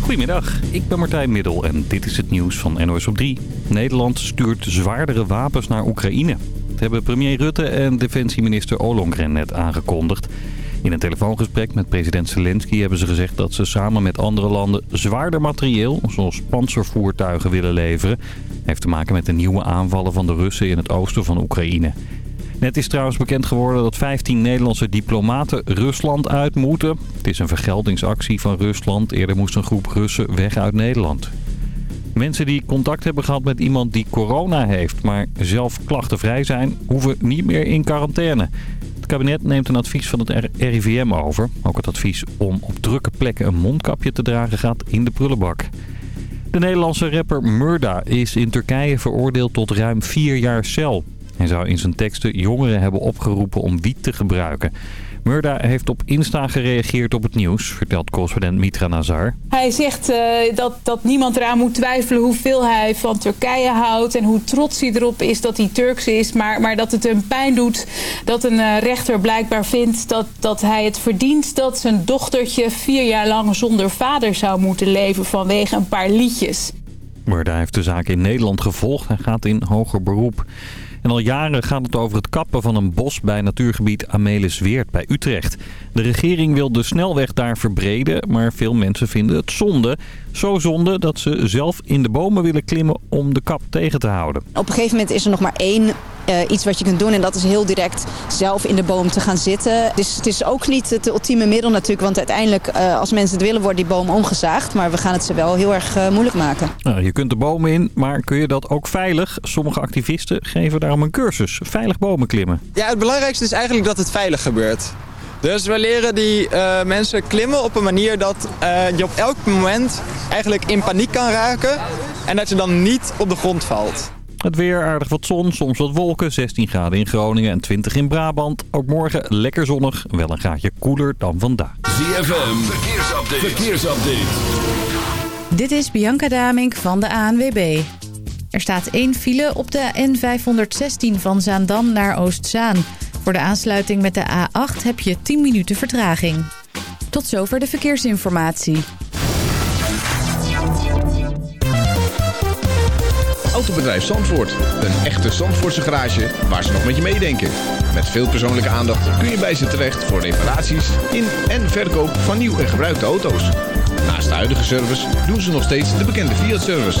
Goedemiddag, ik ben Martijn Middel en dit is het nieuws van NOS op 3. Nederland stuurt zwaardere wapens naar Oekraïne. Dat hebben premier Rutte en defensieminister Ollongren net aangekondigd. In een telefoongesprek met president Zelensky hebben ze gezegd dat ze samen met andere landen zwaarder materieel, zoals panzervoertuigen, willen leveren. heeft te maken met de nieuwe aanvallen van de Russen in het oosten van Oekraïne. Net is trouwens bekend geworden dat 15 Nederlandse diplomaten Rusland uit moeten. Het is een vergeldingsactie van Rusland. Eerder moest een groep Russen weg uit Nederland. Mensen die contact hebben gehad met iemand die corona heeft, maar zelf klachtenvrij zijn, hoeven niet meer in quarantaine. Het kabinet neemt een advies van het RIVM over. Ook het advies om op drukke plekken een mondkapje te dragen gaat in de prullenbak. De Nederlandse rapper Murda is in Turkije veroordeeld tot ruim vier jaar cel. Hij zou in zijn teksten jongeren hebben opgeroepen om wiet te gebruiken. Murda heeft op Insta gereageerd op het nieuws, vertelt correspondent Mitra Nazar. Hij zegt uh, dat, dat niemand eraan moet twijfelen hoeveel hij van Turkije houdt... en hoe trots hij erop is dat hij Turks is. Maar, maar dat het hem pijn doet dat een uh, rechter blijkbaar vindt dat, dat hij het verdient... dat zijn dochtertje vier jaar lang zonder vader zou moeten leven vanwege een paar liedjes. Murda heeft de zaak in Nederland gevolgd en gaat in hoger beroep. En al jaren gaat het over het kappen van een bos bij natuurgebied Amelisweert bij Utrecht. De regering wil de snelweg daar verbreden, maar veel mensen vinden het zonde. Zo zonde dat ze zelf in de bomen willen klimmen om de kap tegen te houden. Op een gegeven moment is er nog maar één uh, iets wat je kunt doen. En dat is heel direct zelf in de boom te gaan zitten. Dus het is ook niet het ultieme middel natuurlijk. Want uiteindelijk, uh, als mensen het willen, wordt die boom omgezaagd. Maar we gaan het ze wel heel erg uh, moeilijk maken. Nou, je kunt de bomen in, maar kun je dat ook veilig? Sommige activisten geven daarom een cursus. Veilig bomen klimmen. Ja, het belangrijkste is eigenlijk dat het veilig gebeurt. Dus we leren die uh, mensen klimmen op een manier dat uh, je op elk moment eigenlijk in paniek kan raken. En dat je dan niet op de grond valt. Het weer, aardig wat zon, soms wat wolken. 16 graden in Groningen en 20 in Brabant. Ook morgen lekker zonnig, wel een graadje koeler dan vandaag. ZFM, verkeersupdate. verkeersupdate. Dit is Bianca Damink van de ANWB. Er staat één file op de N516 van Zaandam naar Oostzaan. Voor de aansluiting met de A8 heb je 10 minuten vertraging. Tot zover de verkeersinformatie. Autobedrijf Zandvoort. Een echte Zandvoortse garage waar ze nog met je meedenken. Met veel persoonlijke aandacht kun je bij ze terecht voor reparaties in en verkoop van nieuw en gebruikte auto's. Naast de huidige service doen ze nog steeds de bekende Fiat-service.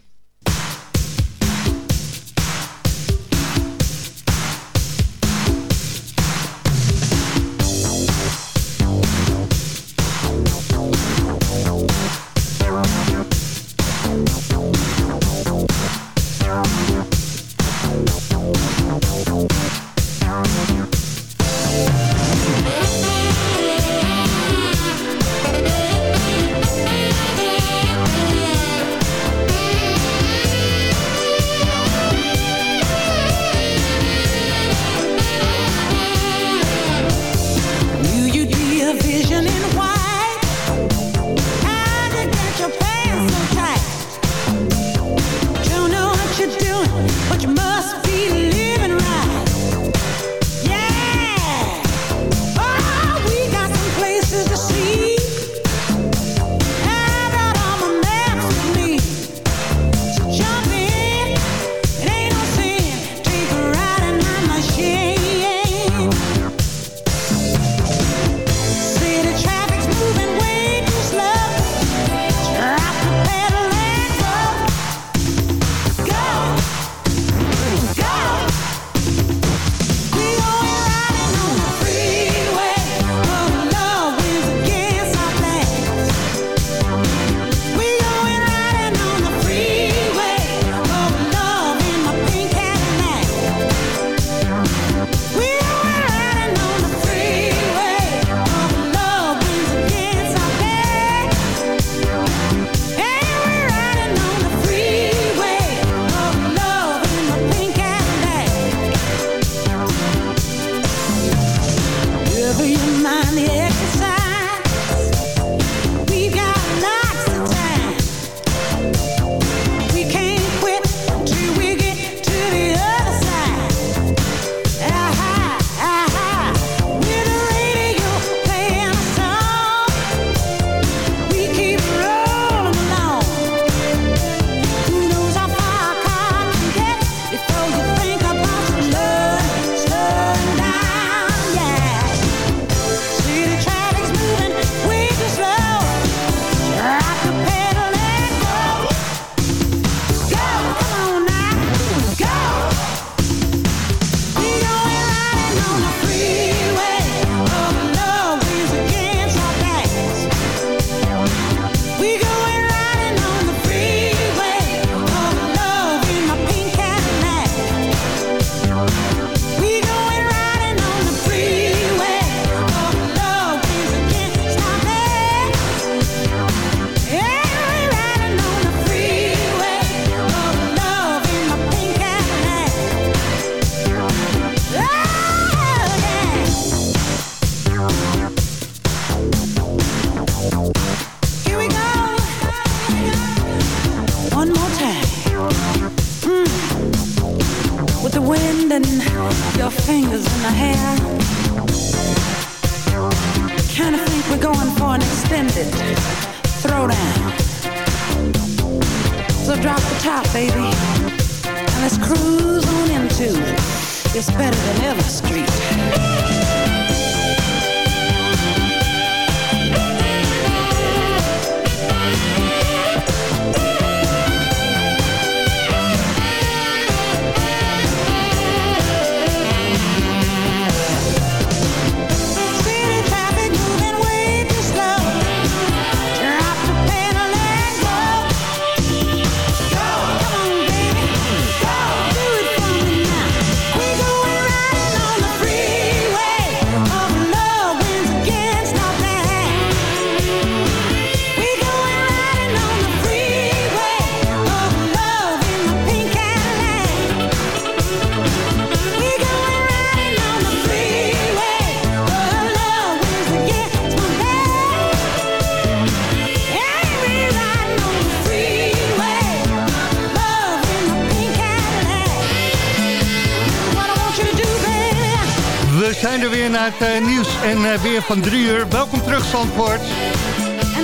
Naar het uh, nieuws en uh, weer van drie uur. Welkom terug, Zandvoort.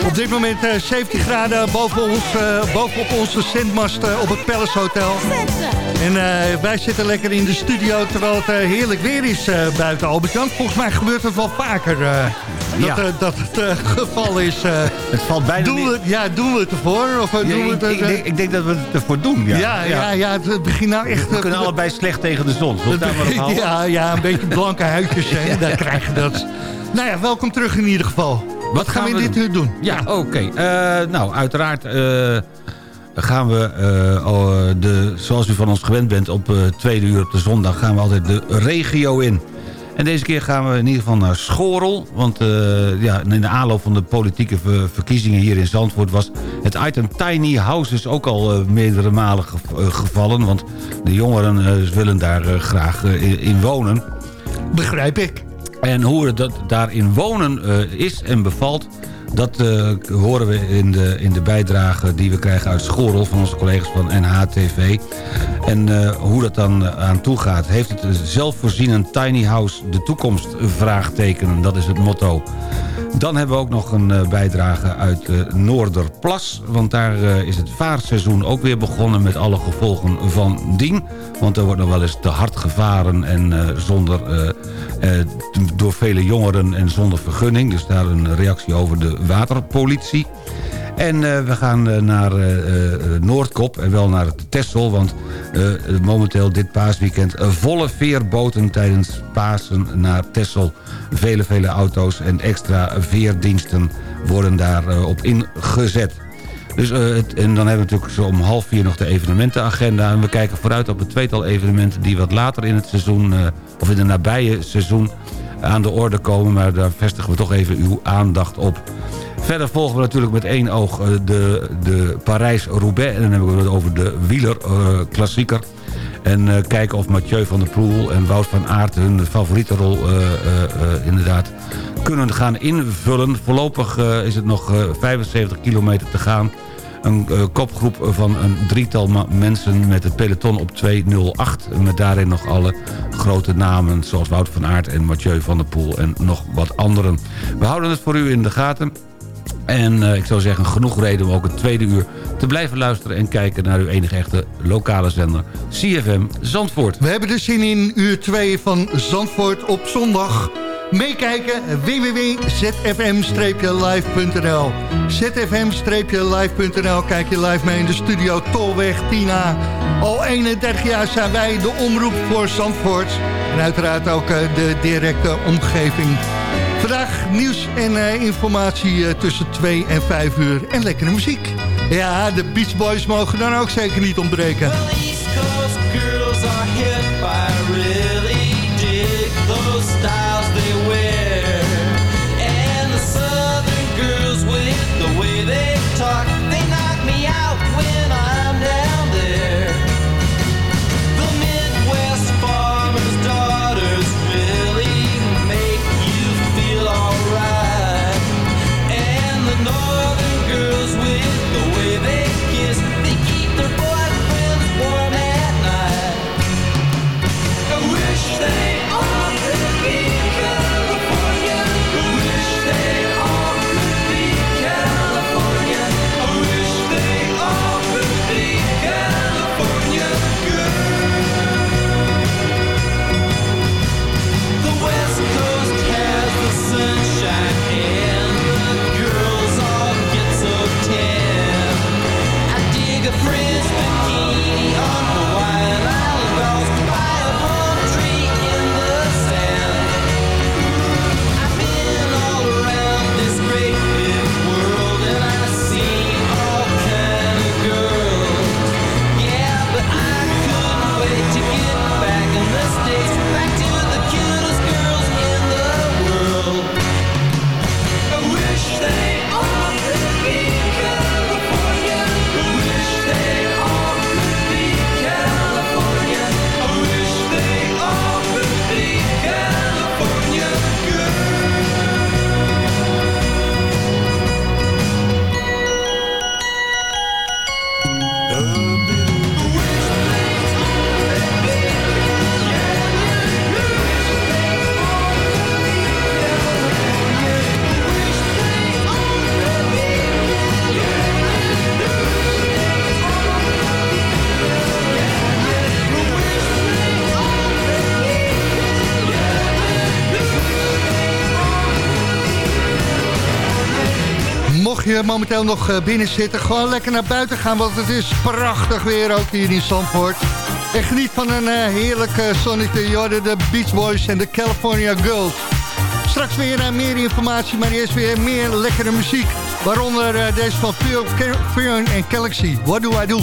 Op dit moment uh, 17 graden boven ons, bovenop onze zendmast op het Palace Hotel. En wij zitten lekker in de studio terwijl het heerlijk weer is buiten Albert-Jan. Volgens mij gebeurt het wel vaker ja. dat het geval is. het valt bijna doen we, Ja, doen we het ervoor? Of ja, doen we het, ik, denk, ik, denk, dat we het ervoor doen. Ja, ja, ja. ja, het begint nou echt... We kunnen allebei slecht tegen de zon. ja, ja, een beetje blanke huidjes, hè, daar krijg je dat. Nou ja, welkom terug in ieder geval. Wat, gaan, we, dit uur doen? Ja, oké. Okay. Uh, nou, uiteraard... Uh, gaan we, uh, de, zoals u van ons gewend bent, op tweede uur op de zondag... gaan we altijd de regio in. En deze keer gaan we in ieder geval naar Schorel. Want uh, ja, in de aanloop van de politieke verkiezingen hier in Zandvoort... was het item Tiny Houses ook al uh, meerdere malen gevallen. Want de jongeren willen daar graag in wonen. Begrijp ik. En hoe dat daarin wonen is en bevalt... Dat uh, horen we in de, in de bijdrage die we krijgen uit Schorel... van onze collega's van NHTV. En uh, hoe dat dan uh, aan toe gaat. Heeft het zelfvoorzienend tiny house de toekomst? Vraagtekenen, dat is het motto. Dan hebben we ook nog een uh, bijdrage uit uh, Noorderplas. Want daar uh, is het vaarseizoen ook weer begonnen met alle gevolgen van dien. Want er wordt nog wel eens te hard gevaren en zonder, door vele jongeren en zonder vergunning. Dus daar een reactie over de waterpolitie. En we gaan naar Noordkop en wel naar Texel. Want momenteel dit paasweekend volle veerboten tijdens Pasen naar Texel. Vele, vele auto's en extra veerdiensten worden daarop ingezet. Dus, het, en dan hebben we natuurlijk zo om half vier nog de evenementenagenda. En we kijken vooruit op het tweetal evenementen die wat later in het seizoen... of in het nabije seizoen aan de orde komen. Maar daar vestigen we toch even uw aandacht op. Verder volgen we natuurlijk met één oog eh, de, de Parijs-Roubaix. En dan hebben we het over de wieler-klassieker. En uh, kijken of Mathieu van der Poel en Wout van Aert hun favoriete rol uh, inderdaad kunnen gaan invullen. Voorlopig is het nog 75 kilometer te gaan. Een kopgroep van een drietal mensen met het peloton op 2.08. Met daarin nog alle grote namen zoals Wout van Aert en Mathieu van der Poel en nog wat anderen. We houden het voor u in de gaten. En uh, ik zou zeggen, genoeg reden om ook het tweede uur te blijven luisteren... en kijken naar uw enige echte lokale zender, CFM Zandvoort. We hebben de zin in uur 2 van Zandvoort op zondag. Meekijken www.zfm-live.nl zfm-live.nl Kijk je live mee in de studio Tolweg Tina. Al 31 jaar zijn wij de omroep voor Zandvoort. En uiteraard ook uh, de directe omgeving. Vandaag nieuws en uh, informatie uh, tussen 2 en 5 uur. En lekkere muziek. Ja, de Beach Boys mogen dan ook zeker niet ontbreken. East Coast girls are je momenteel nog eh, binnen zitten, gewoon lekker naar buiten gaan, want het is prachtig weer ook hier in Zandvoort. En geniet van een uh, heerlijk uh, zonnetje, Jorden, de Beach Boys en de California Girls. Straks weer uh, meer informatie, maar eerst weer meer lekkere muziek. Waaronder deze van Fear en Galaxy. What do I do?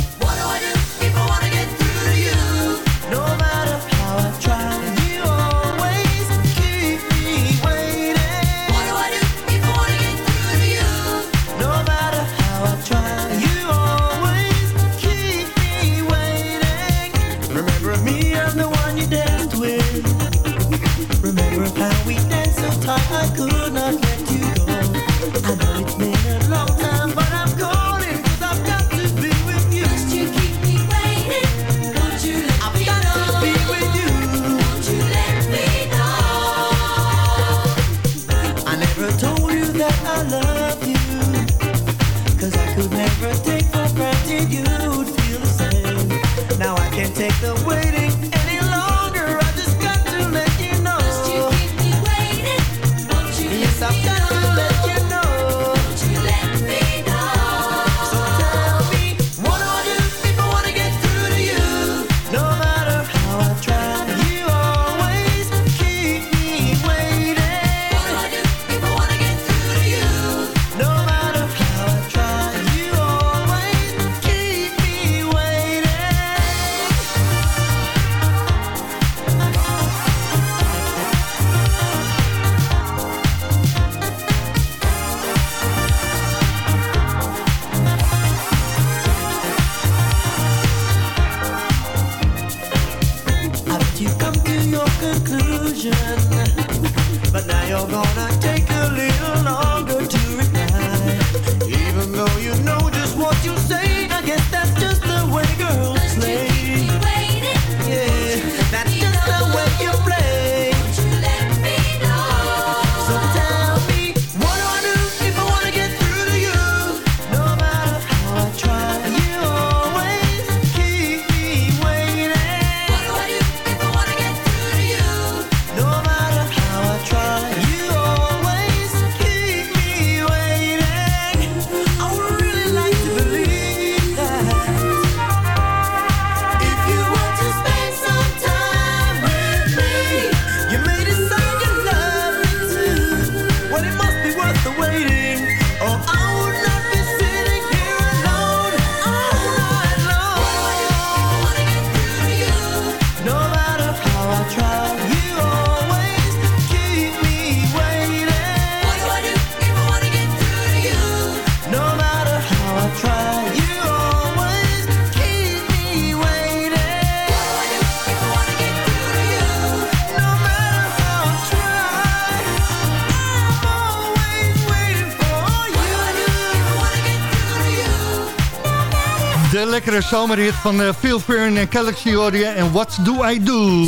Zomerhit van uh, Phil Fern en Galaxy Audio en What Do I Do?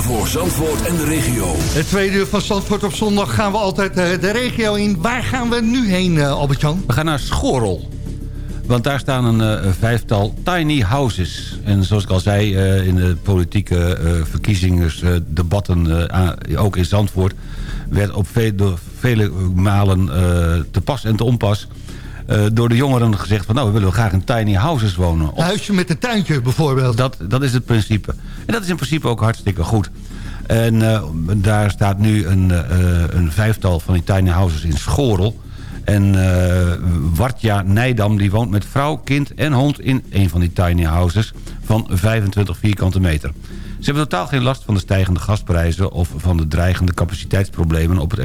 Voor Zandvoort en de regio. Het tweede uur van Zandvoort op zondag gaan we altijd uh, de regio in. Waar gaan we nu heen, uh, Albert-Jan? We gaan naar Schorel. Want daar staan een uh, vijftal tiny houses. En zoals ik al zei, uh, in de politieke uh, verkiezingsdebatten, ook in Zandvoort... werd op ve vele malen te pas en te onpas uh, door de jongeren gezegd van... nou, we willen graag in tiny houses wonen. Een huisje met een tuintje bijvoorbeeld. Dat, dat is het principe. En dat is in principe ook hartstikke goed. En uh, daar staat nu een, uh, een vijftal van die tiny houses in Schorel. En Wartja Nijdam die woont met vrouw, kind en hond in een van die tiny houses van 25 vierkante meter. Ze hebben totaal geen last van de stijgende gasprijzen... of van de dreigende capaciteitsproblemen op het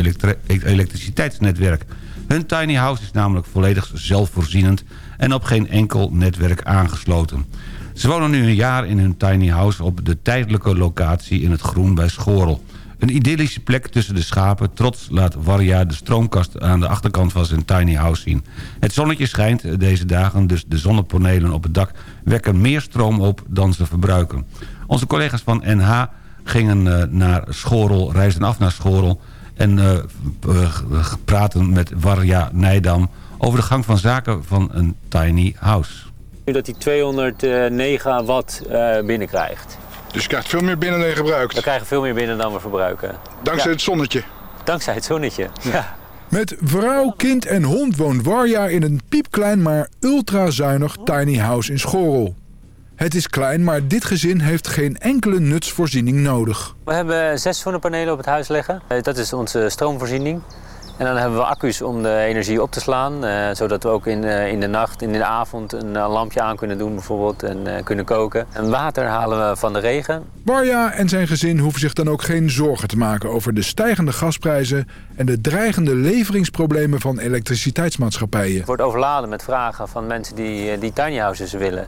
elektriciteitsnetwerk. Hun tiny house is namelijk volledig zelfvoorzienend en op geen enkel netwerk aangesloten. Ze wonen nu een jaar in hun tiny house op de tijdelijke locatie in het groen bij Schorel. Een idyllische plek tussen de schapen. Trots laat Warja de stroomkast aan de achterkant van zijn tiny house zien. Het zonnetje schijnt deze dagen, dus de zonnepanelen op het dak wekken meer stroom op dan ze verbruiken. Onze collega's van NH gingen eh, naar Schorel, reisden af naar Schorel en uh, praten met Warja Nijdam over de gang van zaken van een tiny house. Nu dat hij 209 watt uh, binnenkrijgt. Dus je krijgt veel meer binnen dan je gebruikt? We krijgen veel meer binnen dan we verbruiken. Dankzij het zonnetje? Dankzij het zonnetje, ja. Met vrouw, kind en hond woont Warja in een piepklein maar ultrazuinig tiny house in Schorel. Het is klein, maar dit gezin heeft geen enkele nutsvoorziening nodig. We hebben zes zonnepanelen op het huis liggen. Eh, Dat is onze stroomvoorziening. En dan hebben we accu's om de energie op te slaan. eh, zodat we ook in, eh, in de nacht, in de avond een lampje aan kunnen doen bijvoorbeeld. En kunnen koken. En water halen we van de regen. Warja en zijn gezin hoeven zich dan ook geen zorgen te maken over de stijgende gasprijzen en de dreigende leveringsproblemen van elektriciteitsmaatschappijen. Het wordt overladen met vragen van mensen die, die tiny houses willen.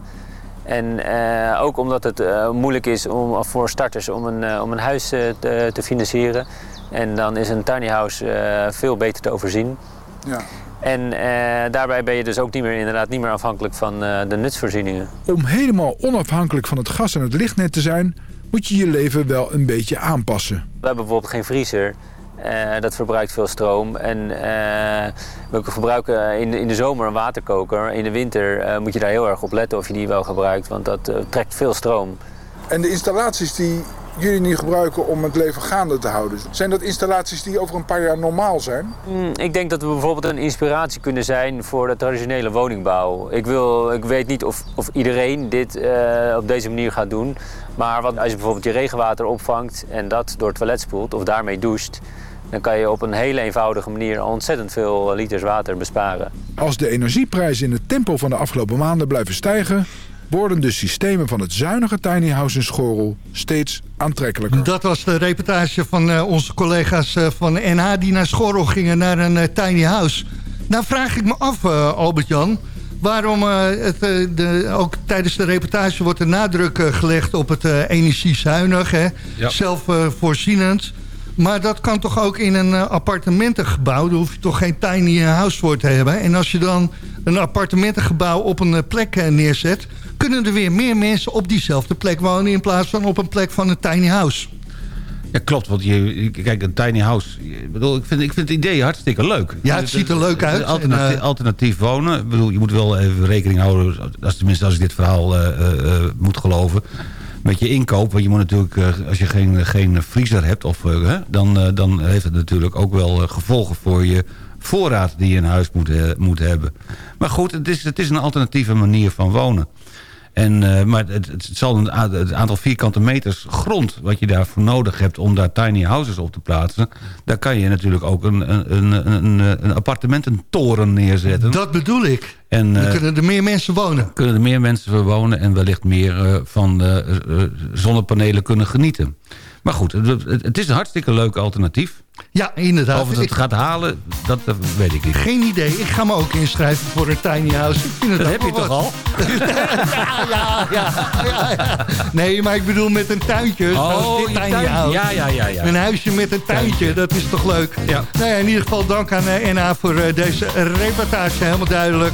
En eh, ook omdat het eh, moeilijk is om, voor starters om een, eh, om een huis te, te financieren. En dan is een tiny house eh, veel beter te overzien. Ja. En eh, daarbij ben je dus ook niet meer, inderdaad niet meer afhankelijk van eh, de nutsvoorzieningen. Om helemaal onafhankelijk van het gas en het lichtnet te zijn, moet je je leven wel een beetje aanpassen. We hebben bijvoorbeeld geen vriezer. Eh, dat verbruikt veel stroom. En eh, we gebruiken in de, in de zomer een waterkoker. In de winter eh, moet je daar heel erg op letten of je die wel gebruikt. Want dat trekt veel stroom. En de installaties die jullie nu gebruiken om het leven gaande te houden, zijn dat installaties die over een paar jaar normaal zijn? Hmm, ik denk dat we bijvoorbeeld een inspiratie kunnen zijn voor de traditionele woningbouw. Ik, wil, ik weet niet of, of iedereen dit op deze manier gaat doen. Maar wat, als je bijvoorbeeld je regenwater opvangt en dat door het toilet spoelt of daarmee doucht... dan kan je op een hele eenvoudige manier ontzettend veel liters water besparen. Als de energieprijzen in het tempo van de afgelopen maanden blijven stijgen... worden de systemen van het zuinige tiny house in Schorel steeds aantrekkelijker. Dat was de reportage van eh, onze collega's eh, van NH die naar Schorrel gingen naar een eh, tiny house. Nou vraag ik me af, eh, Albert-Jan, waarom eh, het, eh, de, ook tijdens de reportage wordt de nadruk eh, gelegd op het eh, energiezuinig, hè? Ja. zelfvoorzienend. Maar dat kan toch ook in een eh, appartementengebouw, daar hoef je toch geen tiny house voor te hebben. En als je dan een appartementengebouw op een eh, plek eh, neerzet, kunnen er weer meer mensen op diezelfde plek wonen in plaats van op een plek van een tiny house. Ja, klopt. Want je, kijk, een tiny house... Ik, bedoel, ik, vind, ik vind het idee hartstikke leuk. Ja, het ziet er leuk uit. Alternatief, eh, alternatief wonen. Ik bedoel, je moet wel even rekening houden... Als, tenminste, als ik dit verhaal eh, eh, eh, moet geloven... met je inkoop. Want je moet natuurlijk, eh, als je geen, geen vriezer hebt... Of, eh, hè, dan, eh, dan heeft het natuurlijk ook wel gevolgen voor je voorraad... die je in huis moet, moet hebben. Maar goed, het is, het is een alternatieve manier van wonen. En, maar het, het zal een, het aantal vierkante meters grond... wat je daarvoor nodig hebt om daar tiny houses op te plaatsen... daar kan je natuurlijk ook een, een, een, een, een appartemententoren neerzetten. Dat bedoel ik. En, Dan eh, kunnen er meer mensen wonen. kunnen er meer mensen wonen... en wellicht meer eh, van eh, zonnepanelen kunnen genieten. Maar goed, het- het is een hartstikke leuk alternatief. Ja, inderdaad. Of het het Ik- gaat halen, dat weet ik niet. Geen idee. Ik ga me ook inschrijven voor een tiny house. Dat heb je toch al? ja, ja, ja, ja. Nee, maar ik bedoel met een tuintje. Oh, dit tiny house. ja, ja, ja, ja. Een huisje met een tuintje, dat is toch leuk? Ja. Nou ja, in ieder geval dank aan eh, NA voor eh, deze reportage. Helemaal duidelijk.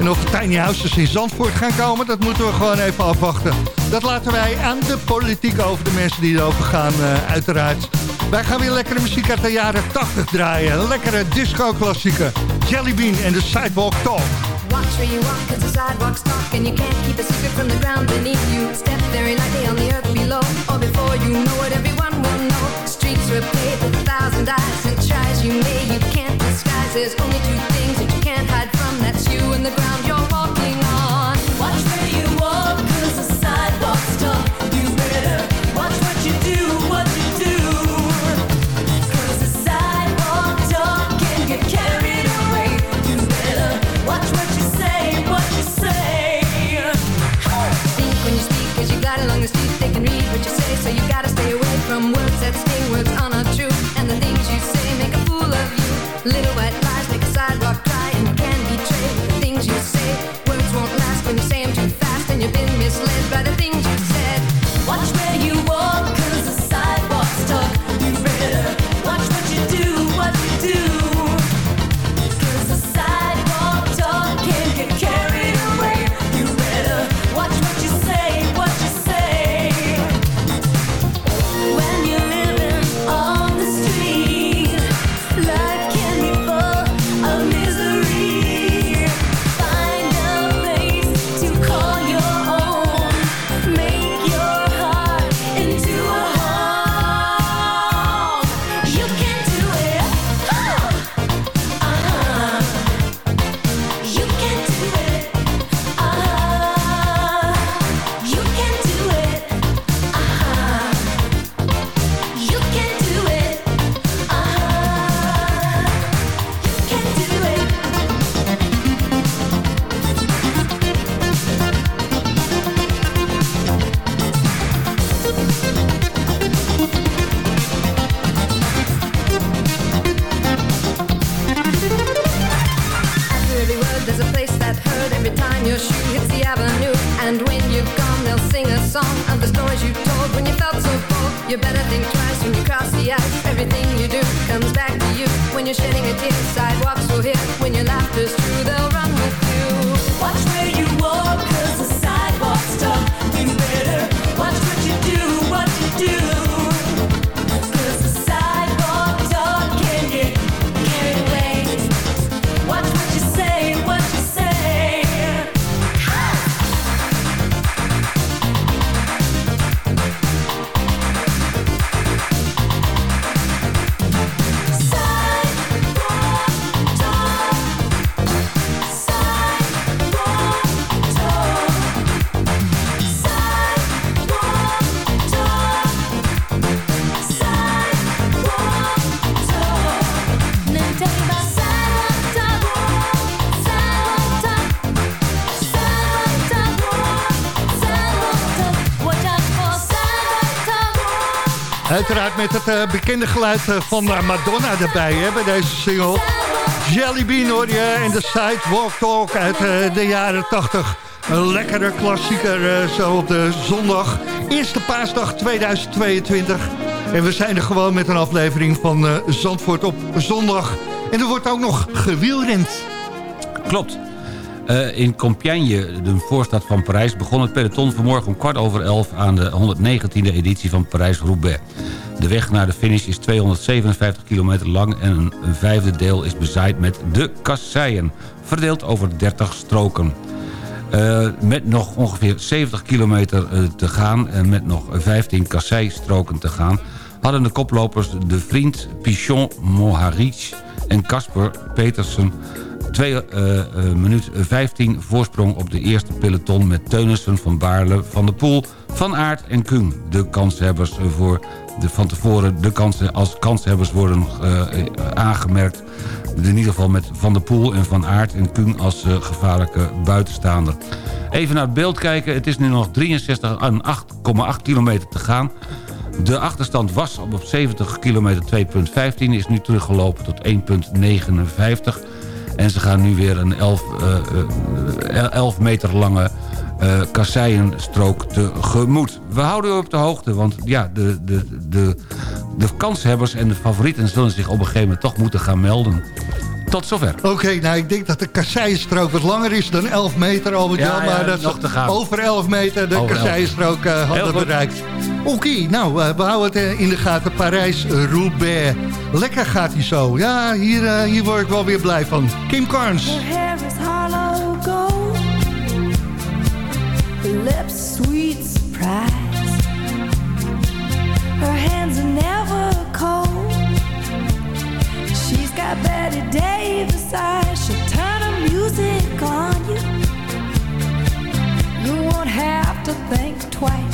En of er tiny houses in Zandvoort gaan komen, dat moeten we gewoon even afwachten. Dat laten wij aan de politiek over, de mensen die erover gaan, eh, uiteraard. Wij gaan weer lekkere muziek de jaren 80 draaien. Lekkere disco-klassieker. Jellybean en de Sidewalk Talk. Watch where you walk, cause the sidewalk's dark and you can't keep a secret from the ground beneath you. Step very lightly on the earth below, or before you know it, everyone will know. Streets were paved with a thousand eyes, and try as you may, you can't disguise. There's only two things that you can't hide from, that's you and the ground Uiteraard met het eh, bekende geluid eh, van eh, Madonna erbij bij deze single. Jelly Bean hoor je en de Sidewalk Talk uit de jaren 80. Een lekkere klassieker zo op de zondag. Eerste paasdag 2022. En we zijn er gewoon met een aflevering van Zandvoort op zondag. En er wordt ook nog gewielrend. Klopt. Eh, in Compiègne, de voorstad van Parijs... begon het peloton vanmorgen om kwart over elf... aan de 119e editie van Parijs-Roubaix. De weg naar de finish is 257 kilometer lang... en een, vijfde deel is bezaaid met de kasseien... verdeeld over 30 stroken. Eh, met nog ongeveer 70 kilometer eh, te gaan... en met nog 15 kasseistroken te gaan... hadden de koplopers De Vriend, Pichon, Moharic en Casper Petersen... 2 minuut 15 voorsprong op de eerste peloton... met Teunissen van Baarle, Van der Poel, Van Aert en Kung. De kanshebbers voor de, van tevoren de kansen als kanshebbers worden eh, aangemerkt. In ieder geval met Van der Poel en Van Aert en Kung als eh, gevaarlijke buitenstaander. Even naar het beeld kijken. Het is nu nog 63 aan 8,8 kilometer te gaan. De achterstand was op 70 kilometer 2,15. Is nu teruggelopen tot 1,59. En ze gaan nu weer een 11, eh, eh, 11 meter lange eh kasseienstrook tegemoet. We houden u op de hoogte, want ja, de, de, de, de kanshebbers en de favorieten... zullen zich op een gegeven moment toch moeten gaan melden. Tot zover. Oké, nou ik denk dat de kasseienstrook wat langer is dan 11 meter, Albert Ja, Jan. ja, maar dat nog te gaan. over 11 meter de Over 11. kasseienstrook eh, hadden bereikt. Oké, nou, eh, we houden het eh, in de gaten. Parijs-Roubaix. Lekker gaat hij zo. Ja, hier, eh, hier word ik wel weer blij van. Kim Carnes. Lips sweet surprise. Her hands are never cold. She's got Betty Davis eyes. She'll turn her music on you. You won't have to think twice.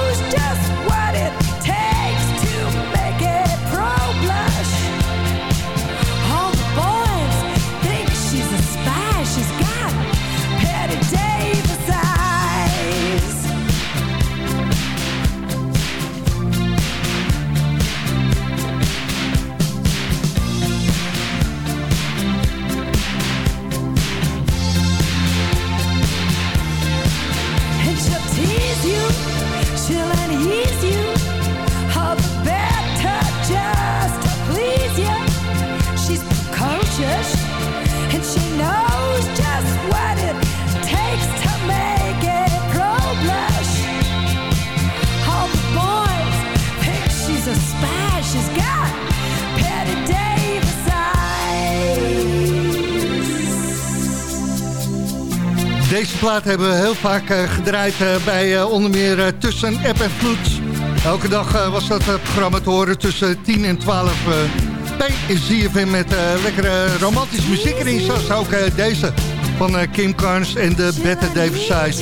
just plaat hebben we heel vaak eh, gedraaid eh, bij eh, onder meer Tussen App en Vloed. Elke dag was dat programma te horen tussen 10 en 12 eh, bij ZFM met lekkere romantische muziek erin. Zoals ook deze van Kim Carnes en de Bette Davis.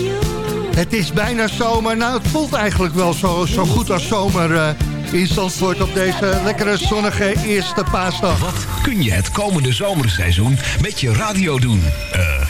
Het is bijna zomer. Nou, het voelt eigenlijk wel zo, zo goed als zomer in Zandvoort op deze lekkere zonnige eerste paasdag. Wat kun je het komende zomerseizoen met je radio doen?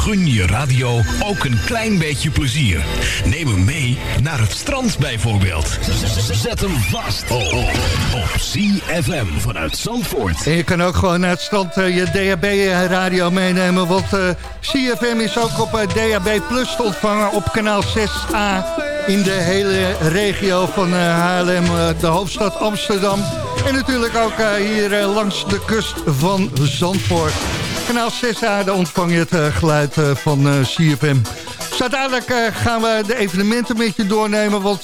gun je radio ook een klein beetje plezier. Neem hem mee naar het strand bijvoorbeeld. Zet hem vast op, op, CFM vanuit Zandvoort. En je kan ook gewoon naar het strand eh, je DHB-radio meenemen. Want eh, CFM is ook op eh, DHB Plus te ontvangen op kanaal 6A. In de hele regio van eh, Haarlem, eh, de hoofdstad Amsterdam. En natuurlijk ook eh, hier eh, langs de kust van Zandvoort. Kanaal 6A, daar ontvang je het eh, geluid eh, van eh, CFM. Dadelijk eh, gaan we de evenementen met je doornemen. Want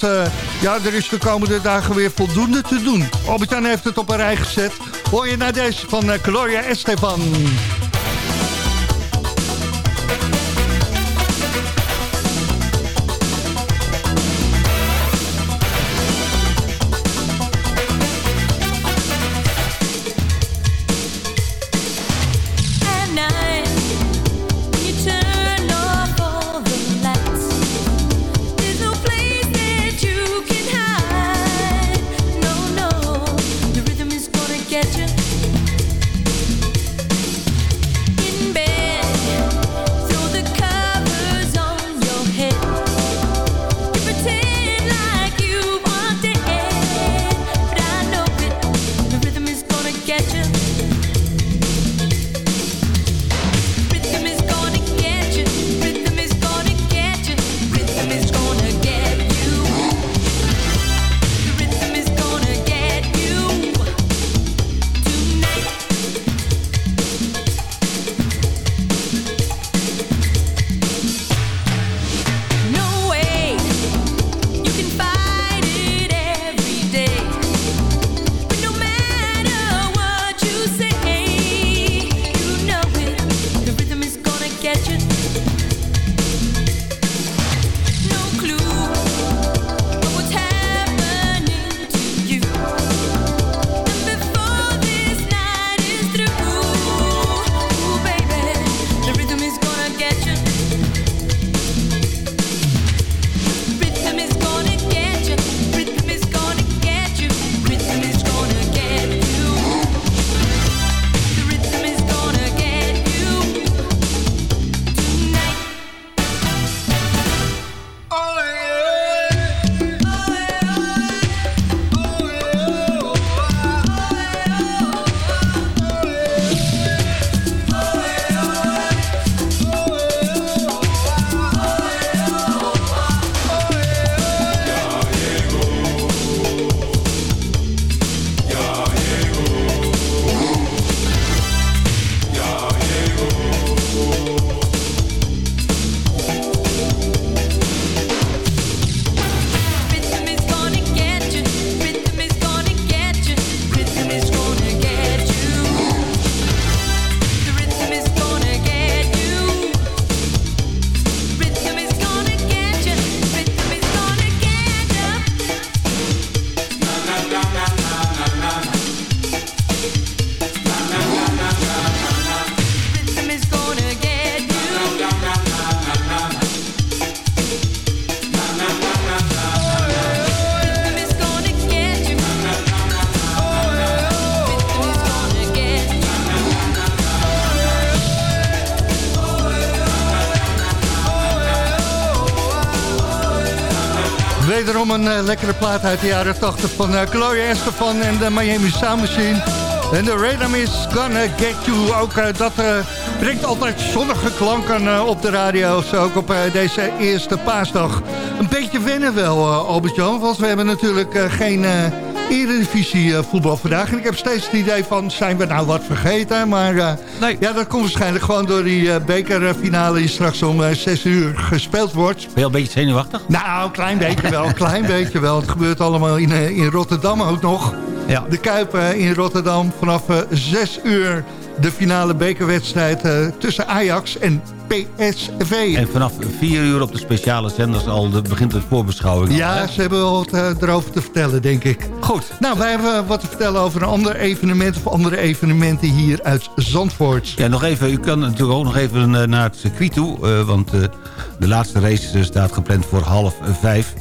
ja, er is de komende dagen weer voldoende te doen. Albert-Jan heeft het op een rij gezet. Hoor je naar deze van Gloria Estefan. Wederom een eh, lekkere plaat uit de jaren 80 van eh, Gloria Estefan en de Miami Sound Machine. En de Rhythm is Gonna Get You. Ook eh, dat brengt altijd zonnige klanken op de radio. Zo ook op deze eerste paasdag. Een beetje wennen wel, Albert-Jan. Want we hebben natuurlijk geen, Eredivisie eh, voetbal vandaag. En ik heb steeds het idee van, zijn we nou wat vergeten? Maar eh, ja, dat komt waarschijnlijk gewoon door die eh, bekerfinale die straks om eh, 6 uur gespeeld wordt. Ben je al een beetje zenuwachtig? Nou, een klein beetje wel, een klein beetje wel. Het gebeurt allemaal in, in Rotterdam ook nog. Ja. De Kuip in Rotterdam vanaf eh 6 uur de finale bekerwedstrijd eh, tussen Ajax en PSV. En vanaf 4 uur op de speciale zenders al de, begint de voorbeschouwing. Ja, ze hebben wel wat eh, erover te vertellen, denk ik. Goed. Nou, wij hebben wat te vertellen over een ander evenement... of andere evenementen hier uit Zandvoort. Ja, nog even, u kan natuurlijk ook nog even eh, naar het circuit toe. eh, want de laatste race staat gepland voor half vijf.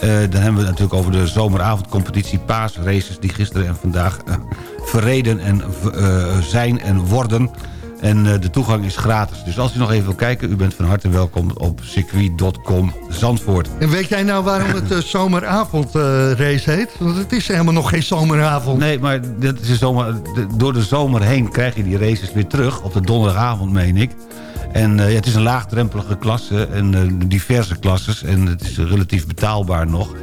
Dan hebben we het natuurlijk over de zomeravondcompetitie paasraces... die gisteren en vandaag verreden en, zijn en worden. En eh, de toegang is gratis. Dus als u nog even wil kijken, u bent van harte welkom op circuit.com Zandvoort. En weet jij nou waarom het uh, zomeravondrace heet? Want het is helemaal nog geen zomeravond. Nee, maar dit is de zomer, door de zomer heen krijg je die races weer terug. Op de donderdagavond, meen ik. En eh, ja, het is een laagdrempelige klasse en eh, diverse klasses. En het is relatief betaalbaar nog.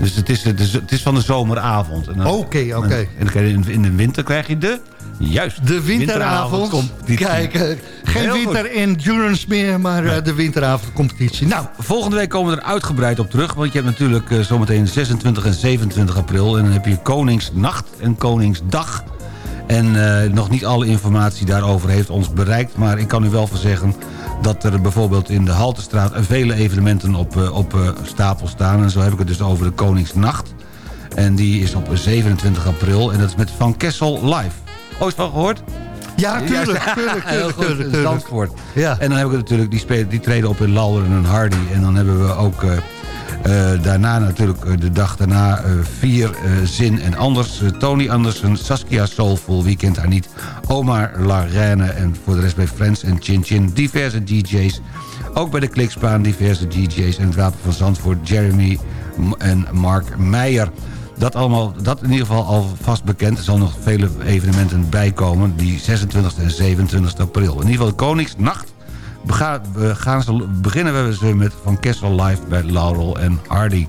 Dus het is, het is, het is van de zomeravond. Oké, oké. En, in de winter krijg je de... Juist. De winteravond. winteravondcompetitie. Kijk, eh, geen winter endurance meer, maar eh, de winteravondcompetitie. Nou, Volgende week komen we er uitgebreid op terug. Want je hebt natuurlijk eh, zometeen 26 en 27 april. En dan heb je Koningsnacht en Koningsdag. En nog niet alle informatie daarover heeft ons bereikt. Maar ik kan u wel verzeggen dat er bijvoorbeeld in de Haltestraat... vele evenementen op, op stapel staan. En zo heb ik het dus over de Koningsnacht. En die is op 27 april. En dat is met Van Kessel live. Ooit van gehoord? ja, tuurlijk, tuurlijk, tuurlijk, tuurlijk, tuurlijk. Zandvoort. Ja. En dan hebben we natuurlijk, die, spelen, die treden op in Lauder en Hardy. En dan hebben we ook eh, eh, daarna natuurlijk, eh, de dag daarna, vier Zin en Anders. Tony Andersen, Saskia Soulful, wie kent haar niet? Omar La Reine en voor de rest bij Friends en Chin Chin. Diverse DJ's. Ook bij de Klikspaan diverse DJ's. En het Wapen van Zandvoort, Jeremy en Mark Meijer. Dat, allemaal, dat in ieder geval alvast bekend. Er zal nog vele evenementen bijkomen. Die 26 en 27 april. In ieder geval Koningsnacht. Gaan ze, beginnen we ze met Van Kessel live bij Laurel en Hardy.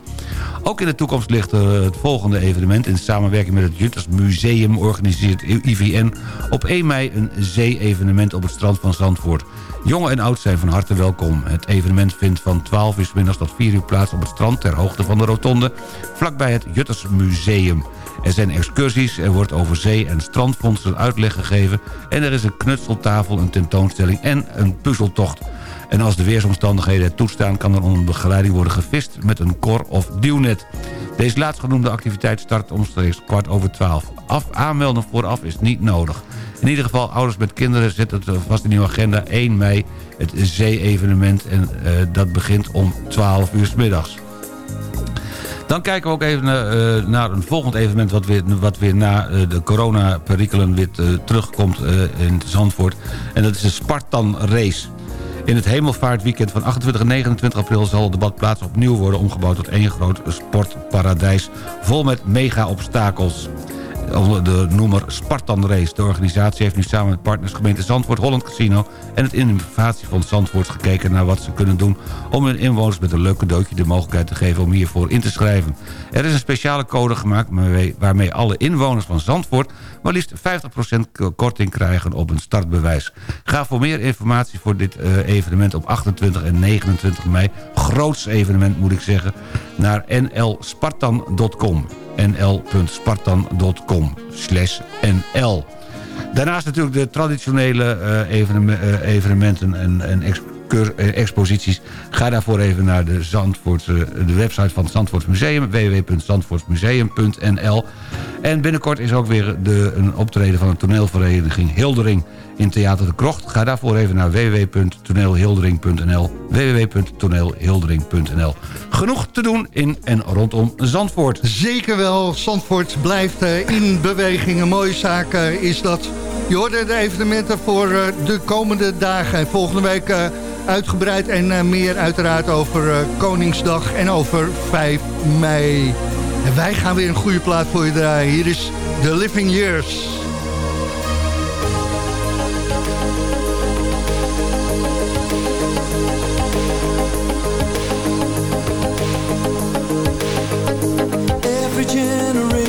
Ook in de toekomst ligt eh, het volgende evenement... in samenwerking met het Jutters Museum organiseert IVN... op 1 mei een zee-evenement op het strand van Zandvoort. Jonge en oud zijn van harte welkom. Het evenement vindt van 12 uur middags tot 4 uur plaats op het strand... ter hoogte van de rotonde, vlakbij het Jutters Museum. Er zijn excursies, er wordt over zee- en strandvondsten uitleg gegeven... en er is een knutseltafel, een tentoonstelling en een puzzeltocht. En als de weersomstandigheden het toestaan... kan er onder begeleiding worden gevist met een kor of duwnet. Deze laatstgenoemde activiteit start omstreeks kwart over twaalf. Af, aanmelden vooraf is niet nodig. In ieder geval, ouders met kinderen zetten het vast in uw agenda 1 mei... het zee-evenement en eh, dat begint om 12 uur 's middags. Dan kijken we ook even naar, eh, naar een volgend evenement... wat weer, wat weer na eh, de coronaperikelen weer eh, terugkomt eh, in Zandvoort. En dat is de Spartan Race. In het hemelvaartweekend van 28 en 29 april... zal de badplaats opnieuw worden omgebouwd tot één groot sportparadijs... vol met mega-obstakels de noemer Spartan Race. De organisatie heeft nu samen met partners gemeente Zandvoort, Holland Casino... en het Innovatiefonds Zandvoort gekeken naar wat ze kunnen doen... om hun inwoners met een leuk cadeautje de mogelijkheid te geven om hiervoor in te schrijven. Er is een speciale code gemaakt waarmee, alle inwoners van Zandvoort... maar liefst 50% korting krijgen op een startbewijs. Ga voor meer informatie voor dit eh, evenement op 28 en 29 mei... groots evenement moet ik zeggen, naar nlspartan.com nl.spartan.com nl. Daarnaast natuurlijk de traditionele eh, eh, evenementen en, eh, exposities. Ga daarvoor even naar de, de website van het Zandvoorts Museum... www.zandvoortsmuseum.nl En binnenkort is ook weer de, een optreden van de toneelvereniging Hildering in Theater de Krocht. Ga daarvoor even naar www.toneelhildering.nl www.toneelhildering.nl Genoeg te doen in en rondom Zandvoort. Zeker wel, Zandvoort blijft eh, in beweging. Een mooie zaak eh, is dat. Je hoorde de evenementen voor eh, de komende dagen. En volgende week uitgebreid en meer uiteraard over Koningsdag en over 5 mei. En wij gaan weer een goede plaat voor je draaien. Hier is The Living Years.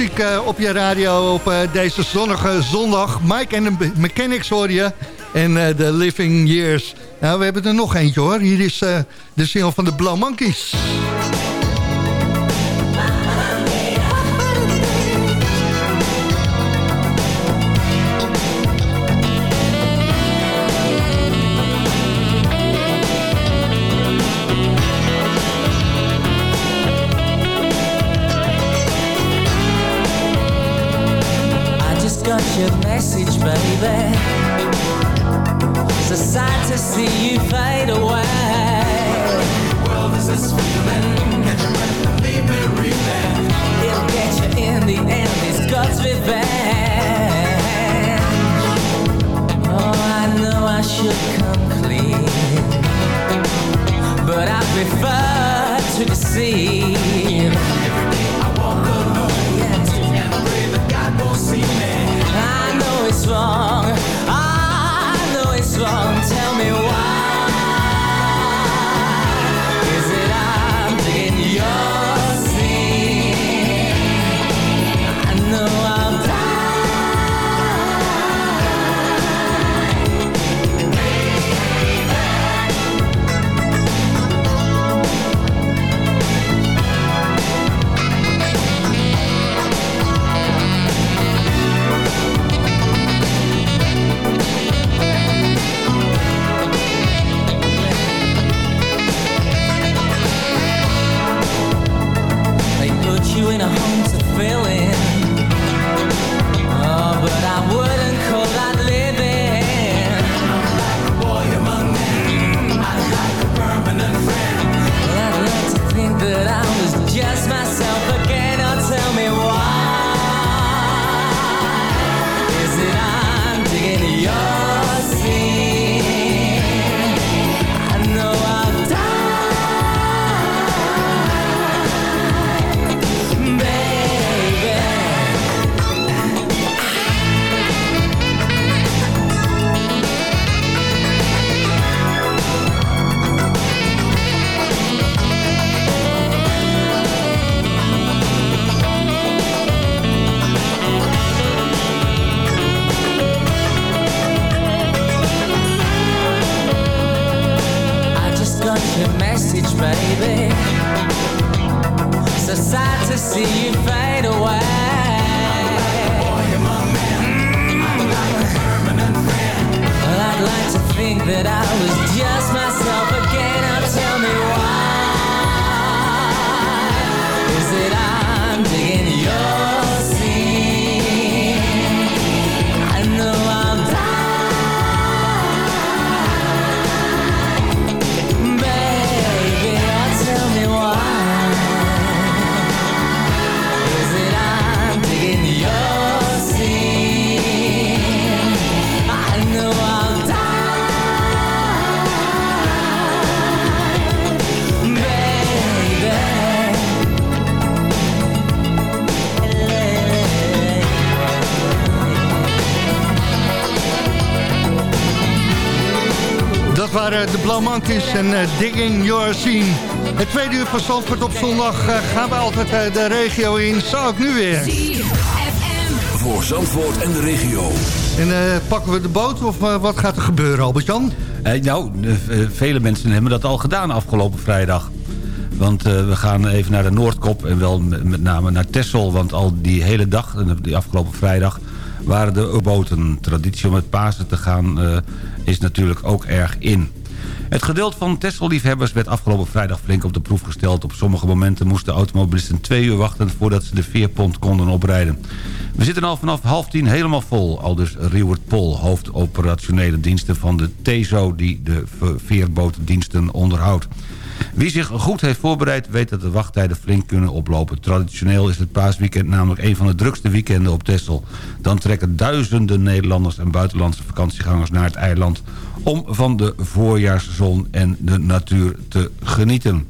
muziek eh, op je radio op eh, deze zonnige zondag. Mike en de Mechanics hoor je. En eh, de Living Years. Nou, we hebben er nog eentje hoor. Hier is de single van de Blauw Monkeys. back de Blauw Monkeys en eh, Digging Your Scene. Het tweede uur van Zandvoort op zondag eh, gaan we altijd eh, de regio in. Zo ook nu weer. Voor Zandvoort en de regio. En eh, pakken we de boot of eh, wat gaat er gebeuren, Albert-Jan? Eh, nou, eh, eh, vele mensen hebben dat al gedaan afgelopen vrijdag. Want eh, we gaan even naar de Noordkop en wel met, name naar Texel. Want al die hele dag, eh, die afgelopen vrijdag, waren de boten. Traditie om met Pasen te gaan eh, is natuurlijk ook erg in. Het geduld van Texel-liefhebbers werd afgelopen vrijdag flink op de proef gesteld. Op sommige momenten moesten automobilisten twee uur wachten... voordat ze de veerpont konden oprijden. We zitten al vanaf half tien helemaal vol. Al dus Riewert Pol, hoofdoperationele diensten van de TESO... die de ve- veerbootdiensten onderhoudt. Wie zich goed heeft voorbereid weet dat de wachttijden flink kunnen oplopen. Traditioneel is het paasweekend namelijk een van de drukste weekenden op Texel. Dan trekken duizenden Nederlanders en buitenlandse vakantiegangers naar het eiland... om van de voorjaarszon en de natuur te genieten.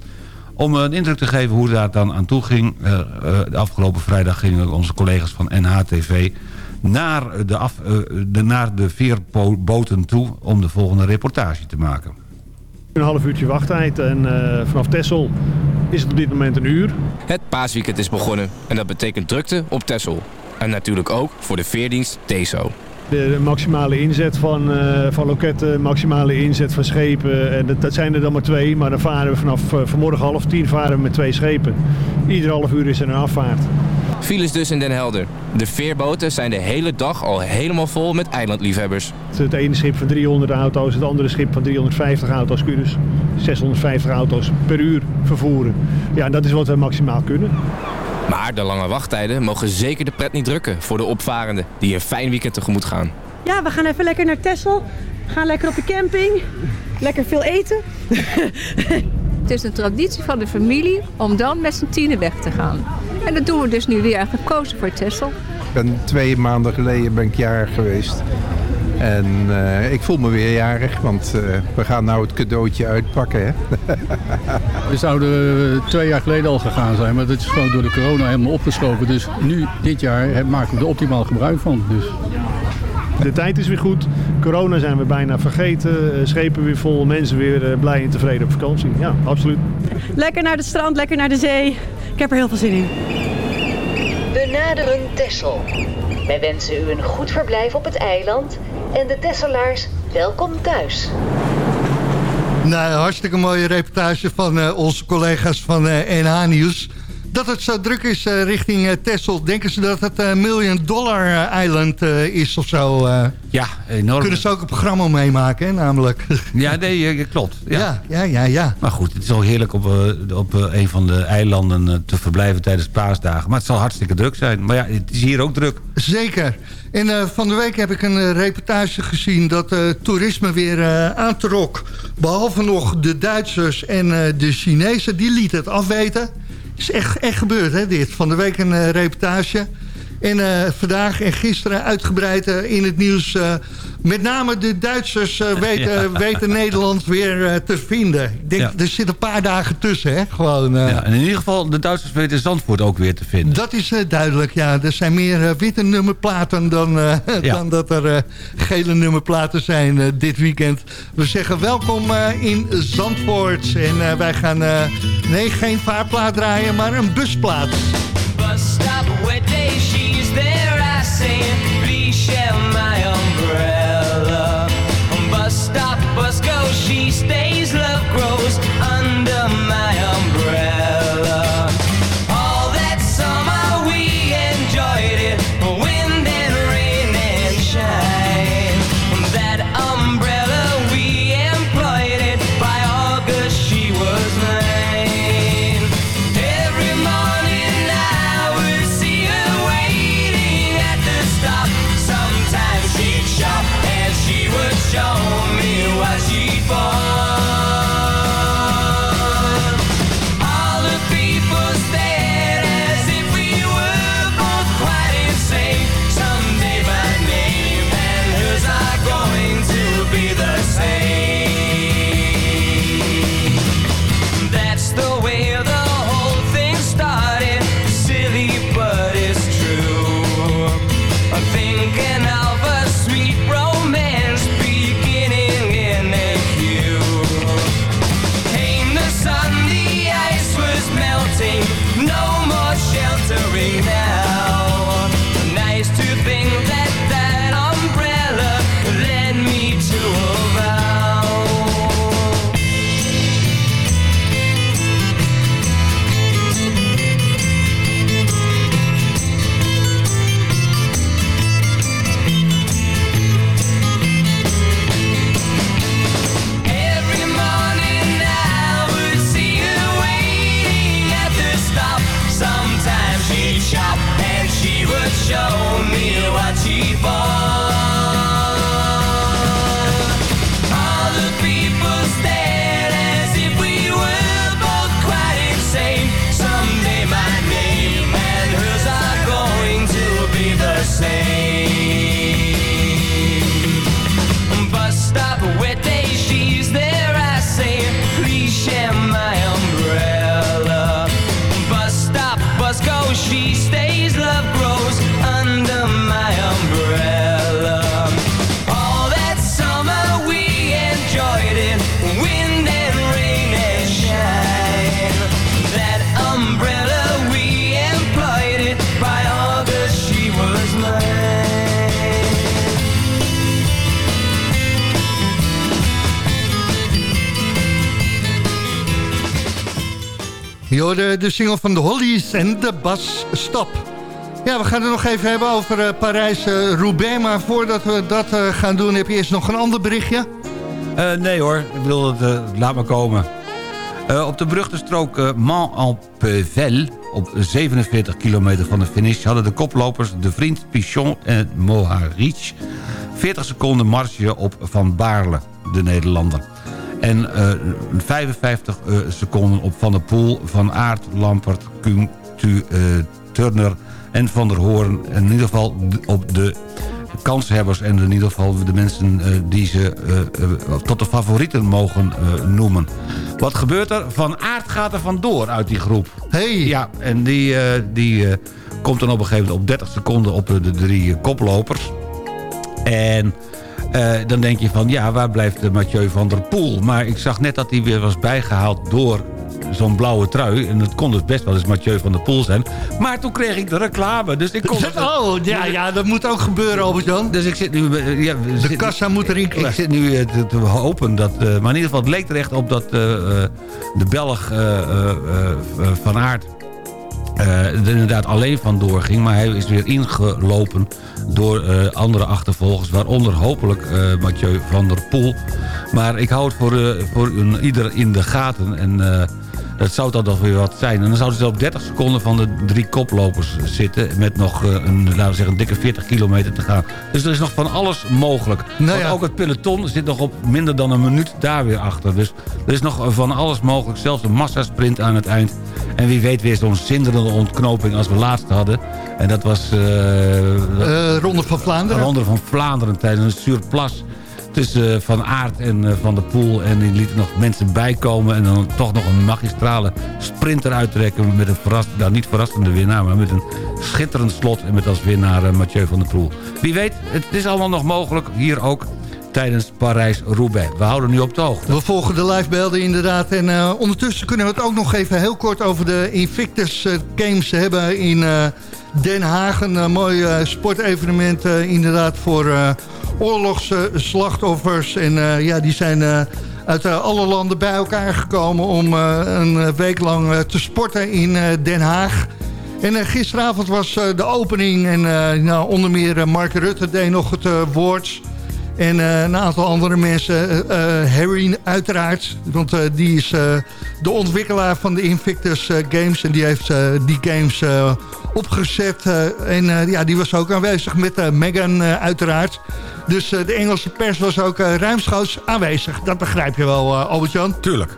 Om een indruk te geven hoe daar dan aan toe ging... eh, eh, de afgelopen vrijdag gingen onze collega's van NHTV... naar de, af, eh, de, naar de veerboten toe om de volgende reportage te maken. Een half uurtje wachttijd en eh, vanaf Texel is het op dit moment een uur. Het paasweekend is begonnen en dat betekent drukte op Texel. En natuurlijk ook voor de veerdienst TESO. De maximale inzet van, eh, van loketten, maximale inzet van schepen. En dat, dat zijn er dan maar twee, maar dan varen we vanaf eh, vanmorgen half tien varen we met twee schepen. Ieder half uur is er een afvaart. Files dus in Den Helder. De veerboten zijn de hele dag al helemaal vol met eilandliefhebbers. Het ene schip van 300 auto's, het andere schip van 350 auto's. Kun je dus 650 auto's per uur vervoeren. Ja, en dat is wat we maximaal kunnen. Maar de lange wachttijden mogen zeker de pret niet drukken voor de opvarenden die een fijn weekend tegemoet gaan. Ja, we gaan even lekker naar Texel. We gaan lekker op de camping. Lekker veel eten. Het is een traditie van de familie om dan met z'n tienen weg te gaan. En dat doen we dus nu weer gekozen voor. Ik ben twee maanden geleden ben ik jarig geweest. En eh, ik voel me weer jarig, want eh, we gaan nou het cadeautje uitpakken. Hè? We zouden eh, twee jaar geleden al gegaan zijn, maar dat is gewoon door de corona helemaal opgeschoven. Dus nu, dit jaar, maken we er optimaal gebruik van. Dus. De tijd is weer goed. Corona zijn we bijna vergeten. Schepen weer vol. Mensen weer blij en tevreden op vakantie. Ja, absoluut. Lekker naar het strand, lekker naar de zee. Ik heb er heel veel zin in. We naderen Texel. Wij wensen u een goed verblijf op het eiland en de Tesselaars welkom thuis. Nou, hartstikke mooie reportage van eh, onze collega's van eh, NH Nieuws. Dat het zo druk is eh, richting eh, Texel. Denken ze dat het een Million Dollar eh, Island eh, is of zo? eh? Ja, enorm. Kunnen ze ook een programma meemaken, hè, namelijk. Ja, nee, eh, klopt. Ja, ja, ja, ja. Maar goed, het is al heerlijk op, eh, op eh, een van de eilanden eh, te verblijven tijdens paasdagen. Maar het zal hartstikke druk zijn. Maar ja, het is hier ook druk. Zeker. En eh, van de week heb ik een eh, reportage gezien dat eh, toerisme weer eh, aantrok. Behalve nog de Duitsers en eh, de Chinezen, die lieten het afweten. Is echt, echt gebeurd, hè, dit. Van de week een eh, reportage. En eh, vandaag en gisteren uitgebreid eh, in het nieuws. Met name de Duitsers eh, weten, Ja. weten Nederland weer eh, te vinden. Ik denk, Ja. er zitten een paar dagen tussen, hè. Gewoon, eh, Ja, en in ieder geval, de Duitsers weten Zandvoort ook weer te vinden. dat is eh, duidelijk, ja. Er zijn meer witte nummerplaten dan, eh, Ja. dan dat er eh, gele nummerplaten zijn eh, dit weekend. We zeggen welkom eh, in Zandvoort. En eh, wij gaan, eh, nee, geen vaarplaat draaien, maar een busplaat. Bus stop, wet day, she's there. I say, please share Bus de single van de Hollies en de Bas Stap. Ja, we gaan het nog even hebben over eh, Parijs-Roubaix. maar voordat we dat eh, gaan doen, heb je eerst nog een ander berichtje? Eh, nee hoor, ik bedoel, het, eh, laat maar komen. Eh, op de beruchte uh, Mans-en-Pevel, op 47 kilometer van de finish... hadden de koplopers De Vriend, Pichon en Moharic... 40 seconden marge op Van Baarle, de Nederlander. En eh, 55 eh, seconden op Van der Poel, Van Aert, Lampert, Kuhn, Tu, eh, Turner en Van der Hoorn. En in ieder geval op de kanshebbers en in ieder geval de mensen eh, die ze eh, eh, tot de favorieten mogen eh, noemen. Wat gebeurt er? Van Aert gaat er vandoor uit die groep. Hey. Ja, en die, eh, die eh, komt dan op een gegeven moment op 30 seconden op de, de drie eh, koplopers. En eh, dan denk je van, ja, waar blijft de Mathieu van der Poel? Maar ik zag net dat hij weer was bijgehaald door zo'n blauwe trui. En het kon dus best wel eens Mathieu van der Poel zijn. Maar toen kreeg ik de reclame, dus ik kon... het- Oh, ja, ja, dat moet ook gebeuren, Albert-Jan. Dus ik zit nu... eh, Ja, De kassa moet erin ik klimmen. zit nu eh, te, te hopen dat... maar in ieder geval, het leek er echt op dat de Belg Van Aert... eh, er inderdaad alleen vandoor ging. Maar hij is weer ingelopen door eh, andere achtervolgers. Waaronder hopelijk eh, Mathieu van der Poel. Maar ik hou het voor, voor ieder in de gaten. En dat zou dan toch weer wat zijn. En dan zouden ze op 30 seconden van de drie koplopers zitten. Met nog eh, een, laten we zeggen, een dikke 40 kilometer te gaan. Dus er is nog van alles mogelijk. Nou Want ook het peloton zit nog op minder dan een minuut daar weer achter. Dus er is nog van alles mogelijk. Zelfs een massasprint aan het eind. En wie weet weer zo'n zinderende ontknoping als we laatst hadden. En dat was... eh, Eh, Ronde van Vlaanderen. Ronde van Vlaanderen tijdens een Surplas tussen eh, Van Aert en eh, Van der Poel. En die lieten nog mensen bijkomen. En dan toch nog een magistrale sprinter uittrekken. Met een verrassende, nou niet verrassende winnaar. Maar met een schitterend slot. En met als winnaar eh, Mathieu van der Poel. Wie weet, het is allemaal nog mogelijk. Hier ook tijdens Parijs-Roubaix. We houden nu op de hoogte. We volgen de livebeelden inderdaad. En ondertussen kunnen we het ook nog even heel kort over de Invictus Games hebben in Den Haag. Een mooi sportevenement inderdaad voor oorlogsslachtoffers. en eh, ja, die zijn eh, uit eh, alle landen bij elkaar gekomen om een week lang te sporten in Den Haag. En gisteravond was de opening en nou, onder meer Mark Rutte deed nog het woord... En een aantal andere mensen, Harry uiteraard, want die is de ontwikkelaar van de Invictus Games. En die heeft die games opgezet. eh, en eh, ja, die was ook aanwezig met eh, Meghan eh, uiteraard. Dus de Engelse pers was ook ruimschoots aanwezig. Dat begrijp je wel, Albert-Jan. Tuurlijk.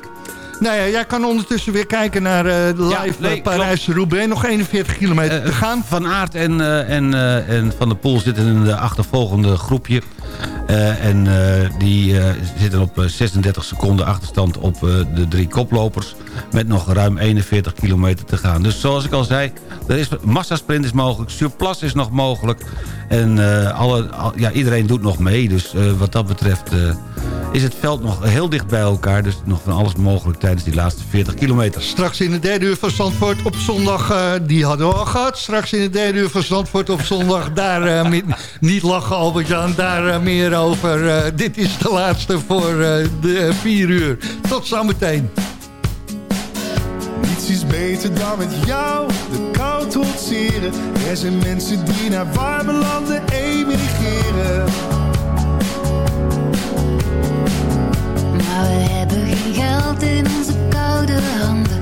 Nou ja, jij kan ondertussen weer kijken naar eh, de Ja, live nee, eh, Parijs-Roubaix. Nog 41 kilometer te gaan. Van Aert en, eh, en, eh, en Van der Poel zitten in de achtervolgende groepje. Eh, en eh, die eh, zitten op eh, 36 seconden achterstand op eh, de drie koplopers. Met nog ruim 41 kilometer te gaan. Dus zoals ik al zei, er is, massasprint is mogelijk. Surplus is nog mogelijk. En eh, alle, al- ja, iedereen doet nog mee. Dus eh, wat dat betreft... is het veld nog heel dicht bij elkaar. Dus nog van alles mogelijk tijdens die laatste 40 kilometer. Straks in de derde uur van Zandvoort op zondag, eh, die hadden we al gehad. Straks in de derde uur van Zandvoort op zondag, daar eh, met- niet lachen Albert-Jan, daar eh, meer over. Dit is de laatste voor eh, de vier uur. Tot zometeen. Niets is beter dan met jou de kou trotseren. Er zijn mensen die naar warme landen emigreren. Maar we hebben geen geld in onze koude handen.